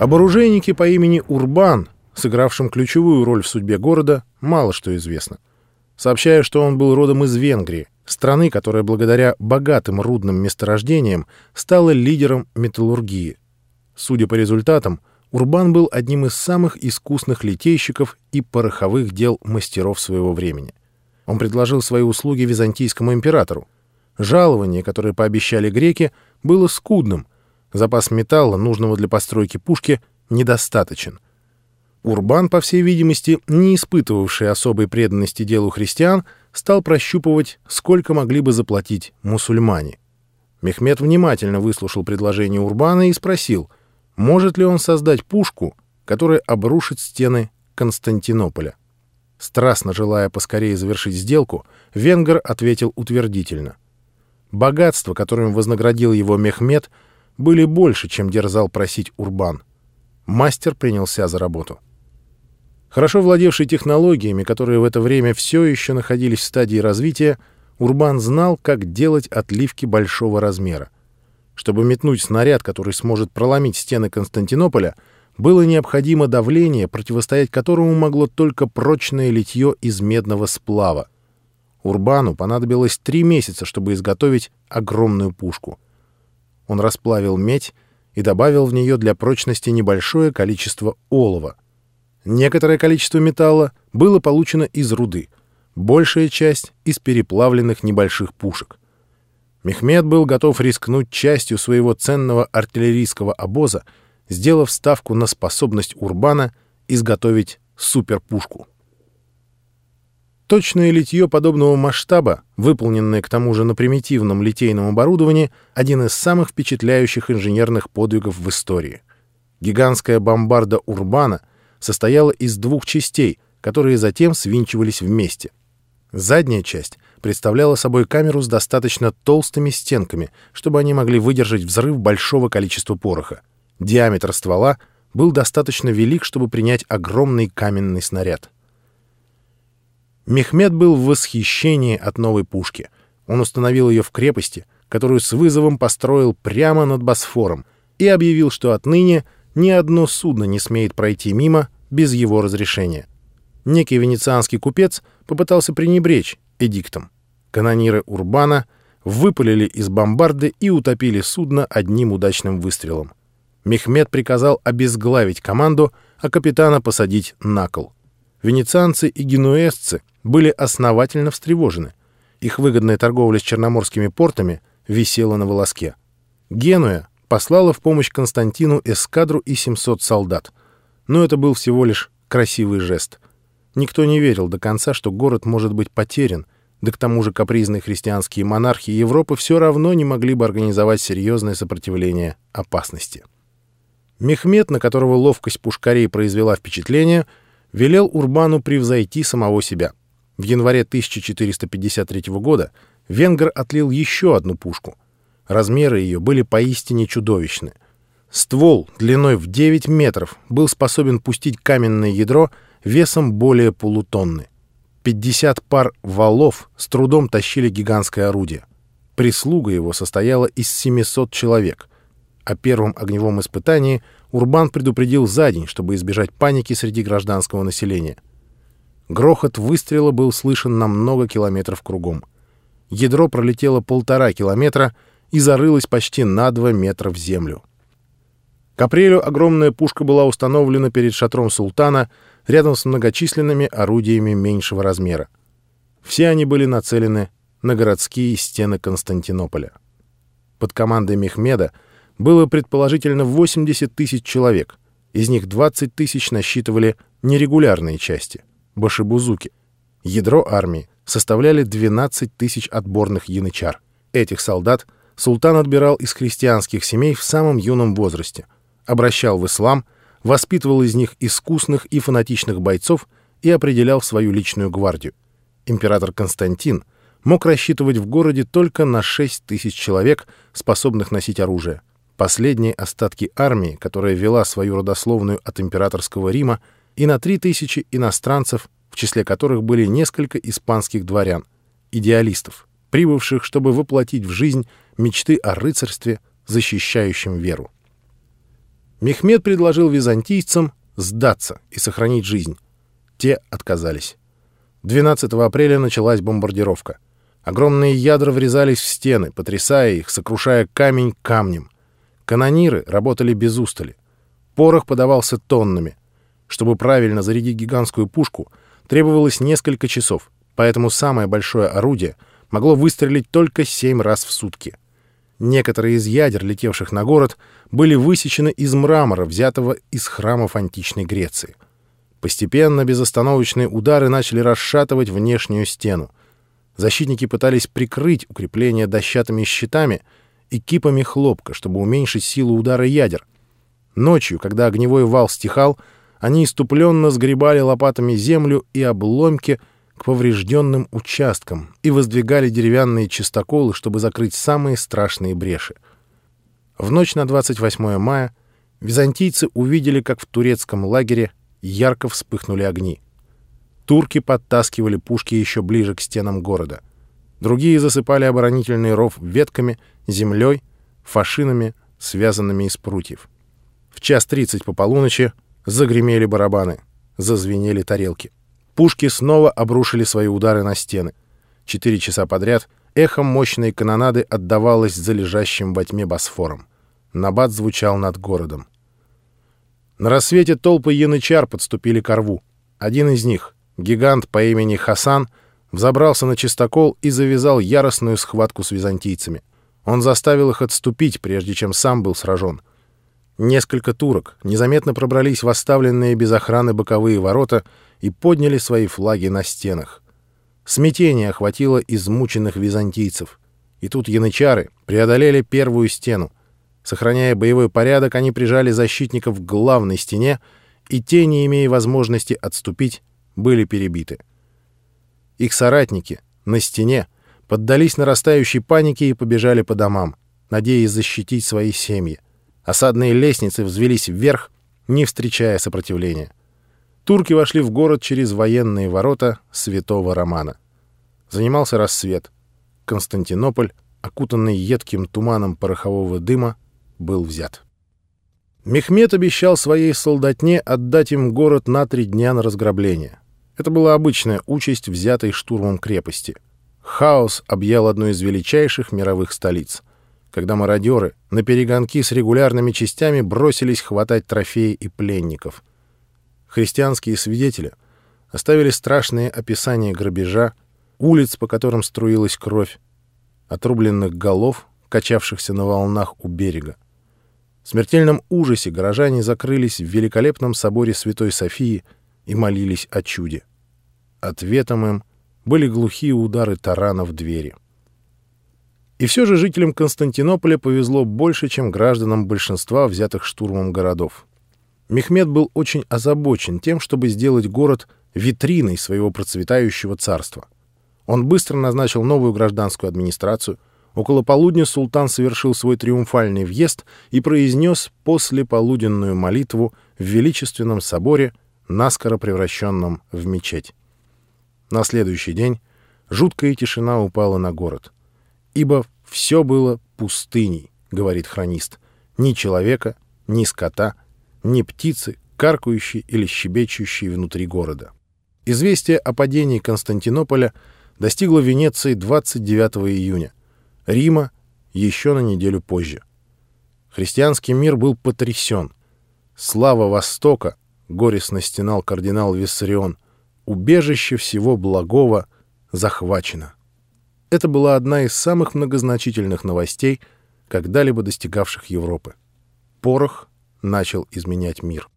Об оружейнике по имени Урбан, сыгравшем ключевую роль в судьбе города, мало что известно. Сообщая, что он был родом из Венгрии, страны, которая благодаря богатым рудным месторождениям стала лидером металлургии. Судя по результатам, Урбан был одним из самых искусных литейщиков и пороховых дел мастеров своего времени. Он предложил свои услуги византийскому императору. Жалование, которое пообещали греки, было скудным. Запас металла, нужного для постройки пушки, недостаточен. Урбан, по всей видимости, не испытывавший особой преданности делу христиан, стал прощупывать, сколько могли бы заплатить мусульмане. Мехмед внимательно выслушал предложение Урбана и спросил, может ли он создать пушку, которая обрушит стены Константинополя. Страстно желая поскорее завершить сделку, венгер ответил утвердительно. Богатства, которым вознаградил его Мехмед, были больше, чем дерзал просить Урбан. Мастер принялся за работу. Хорошо владевший технологиями, которые в это время все еще находились в стадии развития, Урбан знал, как делать отливки большого размера. Чтобы метнуть снаряд, который сможет проломить стены Константинополя, было необходимо давление, противостоять которому могло только прочное литье из медного сплава. Урбану понадобилось три месяца, чтобы изготовить огромную пушку. Он расплавил медь и добавил в нее для прочности небольшое количество олова — Некоторое количество металла было получено из руды, большая часть — из переплавленных небольших пушек. Мехмед был готов рискнуть частью своего ценного артиллерийского обоза, сделав ставку на способность Урбана изготовить суперпушку. Точное литье подобного масштаба, выполненное к тому же на примитивном литейном оборудовании, один из самых впечатляющих инженерных подвигов в истории. Гигантская бомбарда Урбана — состояла из двух частей, которые затем свинчивались вместе. Задняя часть представляла собой камеру с достаточно толстыми стенками, чтобы они могли выдержать взрыв большого количества пороха. Диаметр ствола был достаточно велик, чтобы принять огромный каменный снаряд. Мехмед был в восхищении от новой пушки. Он установил ее в крепости, которую с вызовом построил прямо над Босфором, и объявил, что отныне ни одно судно не смеет пройти мимо, без его разрешения. Некий венецианский купец попытался пренебречь эдиктом. Канониры Урбана выпалили из бомбарды и утопили судно одним удачным выстрелом. Мехмед приказал обезглавить команду, а капитана посадить на кол. Венецианцы и генуэзцы были основательно встревожены. Их выгодная торговля с черноморскими портами висела на волоске. Генуя послала в помощь Константину эскадру и 700 солдат — но это был всего лишь красивый жест. Никто не верил до конца, что город может быть потерян, да к тому же капризные христианские монархи Европы все равно не могли бы организовать серьезное сопротивление опасности. Мехмед, на которого ловкость пушкарей произвела впечатление, велел Урбану превзойти самого себя. В январе 1453 года венгр отлил еще одну пушку. Размеры ее были поистине чудовищны. Ствол длиной в 9 метров был способен пустить каменное ядро весом более полутонны. 50 пар валов с трудом тащили гигантское орудие. Прислуга его состояла из 700 человек. О первом огневом испытании Урбан предупредил за день, чтобы избежать паники среди гражданского населения. Грохот выстрела был слышен на много километров кругом. Ядро пролетело полтора километра и зарылось почти на 2 метра в землю. К апрелю огромная пушка была установлена перед шатром султана рядом с многочисленными орудиями меньшего размера. Все они были нацелены на городские стены Константинополя. Под командой Мехмеда было предположительно 80 тысяч человек, из них 20 тысяч насчитывали нерегулярные части — башибузуки. Ядро армии составляли 12 тысяч отборных янычар. Этих солдат султан отбирал из христианских семей в самом юном возрасте — обращал в ислам, воспитывал из них искусных и фанатичных бойцов и определял свою личную гвардию. Император Константин мог рассчитывать в городе только на 6 тысяч человек, способных носить оружие. Последние остатки армии, которая вела свою родословную от императорского Рима, и на 3 тысячи иностранцев, в числе которых были несколько испанских дворян, идеалистов, прибывших, чтобы воплотить в жизнь мечты о рыцарстве, защищающем веру. Мехмед предложил византийцам сдаться и сохранить жизнь. Те отказались. 12 апреля началась бомбардировка. Огромные ядра врезались в стены, потрясая их, сокрушая камень камнем. Канониры работали без устали. Порох подавался тоннами. Чтобы правильно зарядить гигантскую пушку, требовалось несколько часов, поэтому самое большое орудие могло выстрелить только семь раз в сутки. Некоторые из ядер, летевших на город, были высечены из мрамора, взятого из храмов античной Греции. Постепенно безостановочные удары начали расшатывать внешнюю стену. Защитники пытались прикрыть укрепление дощатыми щитами и кипами хлопка, чтобы уменьшить силу удара ядер. Ночью, когда огневой вал стихал, они иступленно сгребали лопатами землю и обломки к поврежденным участкам и воздвигали деревянные чистоколы, чтобы закрыть самые страшные бреши. В ночь на 28 мая византийцы увидели, как в турецком лагере ярко вспыхнули огни. Турки подтаскивали пушки еще ближе к стенам города. Другие засыпали оборонительный ров ветками, землей, фашинами, связанными из прутьев. В час тридцать по полуночи загремели барабаны, зазвенели тарелки. Пушки снова обрушили свои удары на стены. Четыре часа подряд эхом мощной канонады отдавалось за лежащим во тьме Босфором. Набат звучал над городом. На рассвете толпы янычар подступили к рву. Один из них, гигант по имени Хасан, взобрался на чистокол и завязал яростную схватку с византийцами. Он заставил их отступить, прежде чем сам был сражен. Несколько турок незаметно пробрались в оставленные без охраны боковые ворота и подняли свои флаги на стенах. Смятение охватило измученных византийцев. И тут янычары преодолели первую стену — Сохраняя боевой порядок, они прижали защитников к главной стене, и те, не имея возможности отступить, были перебиты. Их соратники на стене поддались нарастающей панике и побежали по домам, надеясь защитить свои семьи. Осадные лестницы взвелись вверх, не встречая сопротивления. Турки вошли в город через военные ворота святого Романа. Занимался рассвет. Константинополь, окутанный едким туманом порохового дыма, был взят. Мехмед обещал своей солдатне отдать им город на три дня на разграбление. Это была обычная участь, взятой штурмом крепости. Хаос объял одну из величайших мировых столиц, когда мародеры на перегонки с регулярными частями бросились хватать трофеи и пленников. Христианские свидетели оставили страшные описания грабежа, улиц, по которым струилась кровь, отрубленных голов, качавшихся на волнах у берега. В смертельном ужасе горожане закрылись в великолепном соборе Святой Софии и молились о чуде. Ответом им были глухие удары тарана в двери. И все же жителям Константинополя повезло больше, чем гражданам большинства взятых штурмом городов. Мехмед был очень озабочен тем, чтобы сделать город витриной своего процветающего царства. Он быстро назначил новую гражданскую администрацию — Около полудня султан совершил свой триумфальный въезд и произнес послеполуденную молитву в величественном соборе, наскоро превращенном в мечеть. На следующий день жуткая тишина упала на город. «Ибо все было пустыней», — говорит хронист, — «ни человека, ни скота, ни птицы, каркающей или щебечущей внутри города». Известие о падении Константинополя достигло Венеции 29 июня — Рима еще на неделю позже. Христианский мир был потрясен. Слава Востока, горестно стенал кардинал Виссарион, убежище всего благого захвачено. Это была одна из самых многозначительных новостей, когда-либо достигавших Европы. Порох начал изменять мир.